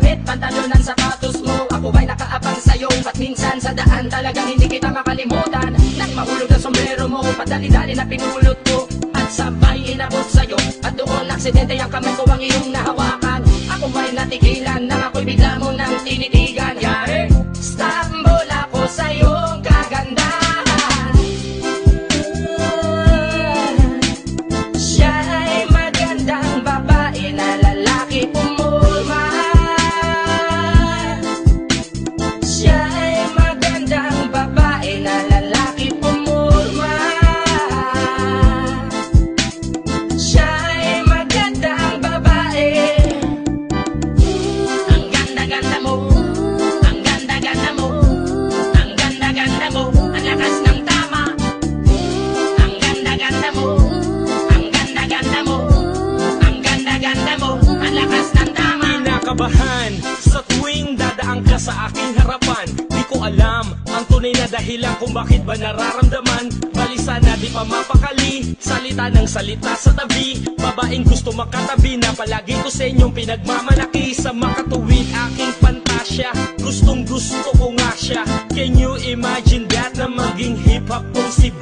damit, pantalon ng sapatos mo. Ako ba'y nakaabang sa'yo? At minsan sa daan talagang hindi kita makalimutan Nang mahulog ang sombrero mo Padali-dali na pinulot ko At sabay inabot sa'yo. At doon aksidente ang kamay ko ang iyong nahal Kinakabahan sa tuwing dadaan ka sa aking harapan. Di ko alam ang tunay na dahilan kung bakit ba nararamdaman. Balisa na di pa mapakali Salita ng salita sa tabi. Babaeng gusto makatabi na palagi ko sa inyong pinagmamalaki. Sa makatuwid aking pantasya Gustong gusto ko nga siya. Can you imagine that na maging hip-hop tong si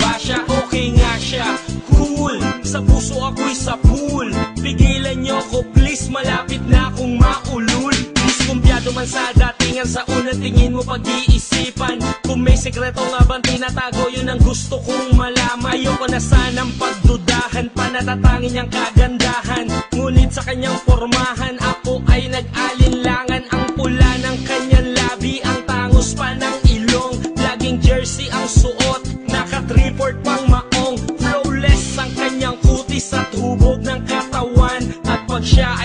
Sa puso ako'y sa pool. Pigilan niyo ko please malapit na akong maulul. Diskumpiyado man sa datingan sa unang tingin mo pag-iisipan. Kung may sekreto nga bang tinatago yun ang gusto kong malaman. Ayoko na sanang pagdudahan pa natatangin niyang kagandahan. Ngunit sa kanyang formahan ako ay nag-alinlangan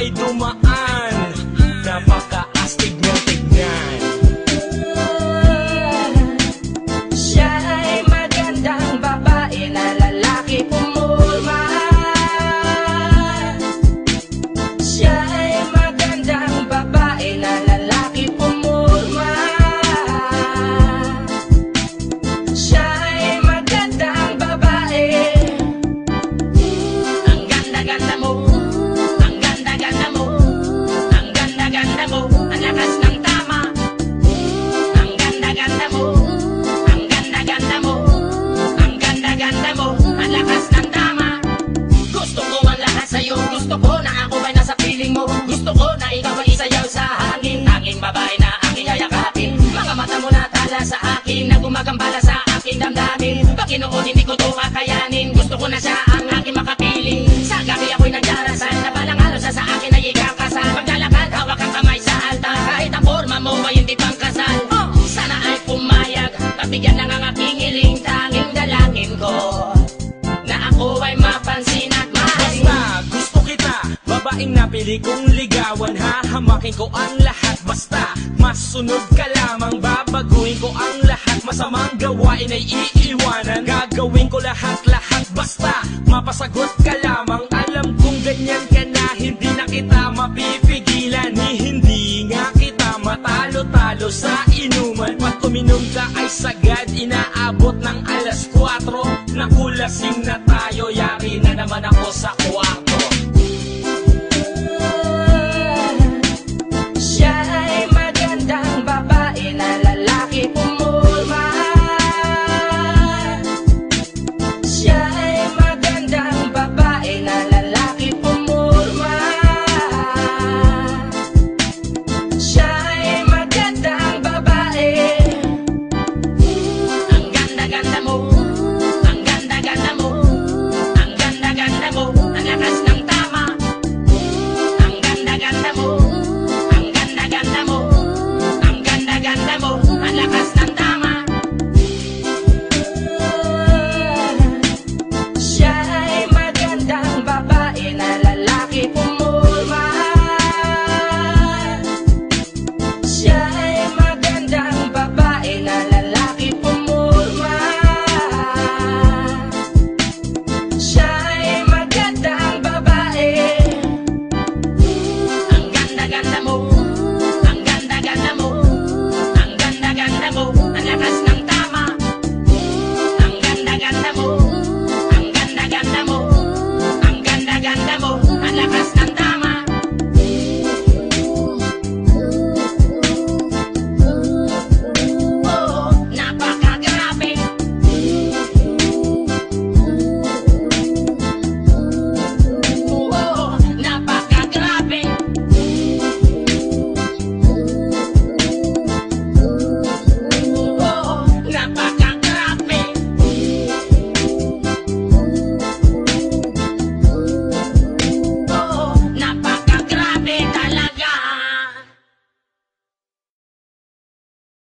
ay dumaan Napili kong ligawan. Hahamakin ko ang lahat Basta masunod ka lamang. Babaguhin ko ang lahat Masamang gawain ay iiwanan. Gagawin ko lahat-lahat Basta mapasagot ka lamang. Alam kong ganyan ka na Hindi na kita mapipigilan. Ni hindi nga kita matalo-talo sa inuman. Pag uminom ka ay sagad